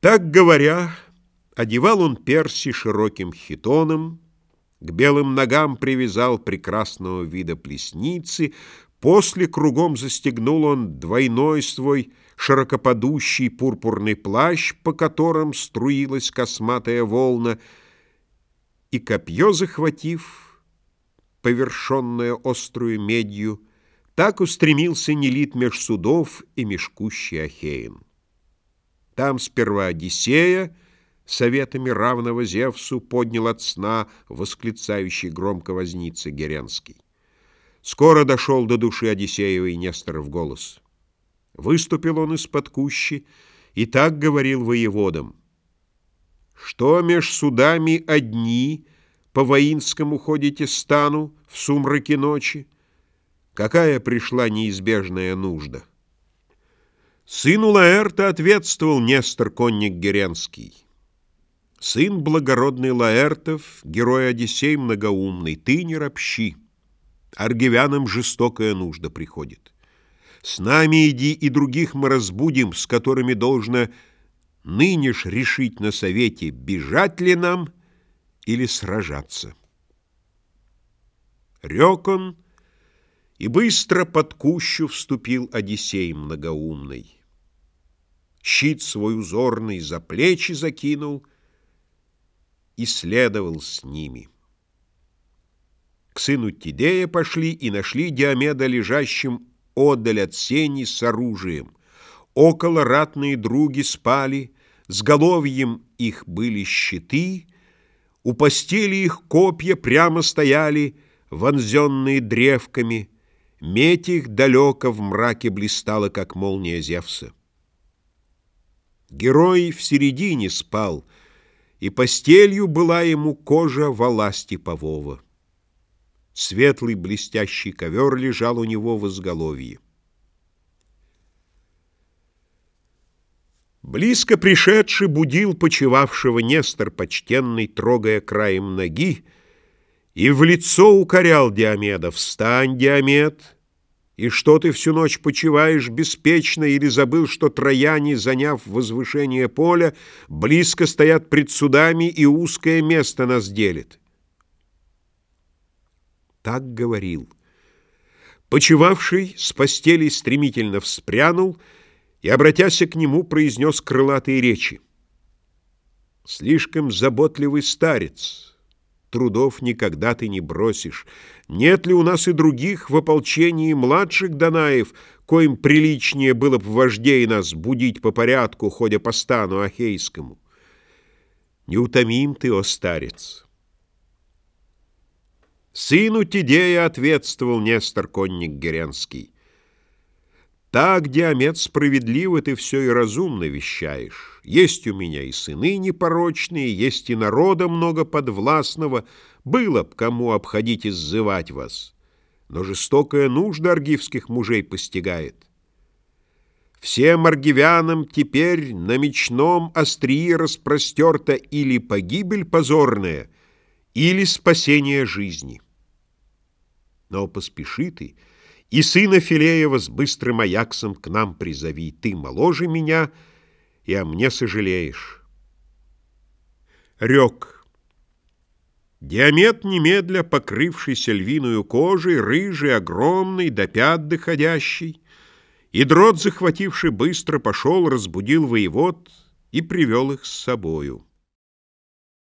Так говоря, одевал он Перси широким хитоном, к белым ногам привязал прекрасного вида плесницы, после кругом застегнул он двойной свой широкоподущий пурпурный плащ, по которым струилась косматая волна, и копье захватив, повершенное острую медью, так устремился Нелит меж судов и межкущий Ахеин. Там сперва Одиссея, советами равного Зевсу, поднял от сна восклицающий громко возница Геренский. Скоро дошел до души Одиссеевой Несторов голос. Выступил он из-под кущи и так говорил воеводам. «Что меж судами одни по воинскому ходите стану в сумраке ночи? Какая пришла неизбежная нужда?» Сыну Лаэрта ответствовал Нестор Конник Геренский. Сын благородный Лаэртов, герой Одиссей многоумный, ты не ропщи. Аргивянам жестокая нужда приходит. С нами иди, и других мы разбудим, с которыми должно ныне ж решить на совете, бежать ли нам или сражаться. Рек он, и быстро под кущу вступил Одиссей многоумный щит свой узорный за плечи закинул и следовал с ними. К сыну Тидея пошли и нашли Диомеда лежащим отдаль от сени с оружием. Около ратные други спали, с головьем их были щиты, у постели их копья прямо стояли, вонзенные древками, медь их далеко в мраке блистала, как молния Зевса. Герой в середине спал, и постелью была ему кожа вала степового. Светлый блестящий ковер лежал у него в изголовье. Близко пришедший будил почевавшего Нестор почтенный, трогая краем ноги, и в лицо укорял Диомеда. «Встань, Диомед!» И что ты всю ночь почиваешь беспечно или забыл, что трояне, заняв возвышение поля, близко стоят пред судами и узкое место нас делит? Так говорил. Почивавший с постели стремительно вспрянул и, обратясь к нему, произнес крылатые речи. «Слишком заботливый старец» трудов никогда ты не бросишь. Нет ли у нас и других в ополчении младших Данаев, коим приличнее было бы вождей нас будить по порядку, ходя по стану Ахейскому? Неутомим ты, о старец! Сыну Тидея ответствовал Нестор Конник Геренский. Так, Диамет, справедливо ты все и разумно вещаешь. Есть у меня и сыны непорочные, есть и народа много подвластного. Было б кому обходить и сзывать вас. Но жестокая нужда аргивских мужей постигает. Всем аргивянам теперь на мечном острие распростерта или погибель позорная, или спасение жизни. Но поспеши ты, — и сына Филеева с быстрым Аяксом к нам призови. Ты моложе меня, и о мне сожалеешь. Рек. Диамет немедля, покрывшийся львиную кожей, рыжий, огромный, до пят доходящий, и дрот, захвативший, быстро пошел, разбудил воевод и привел их с собою.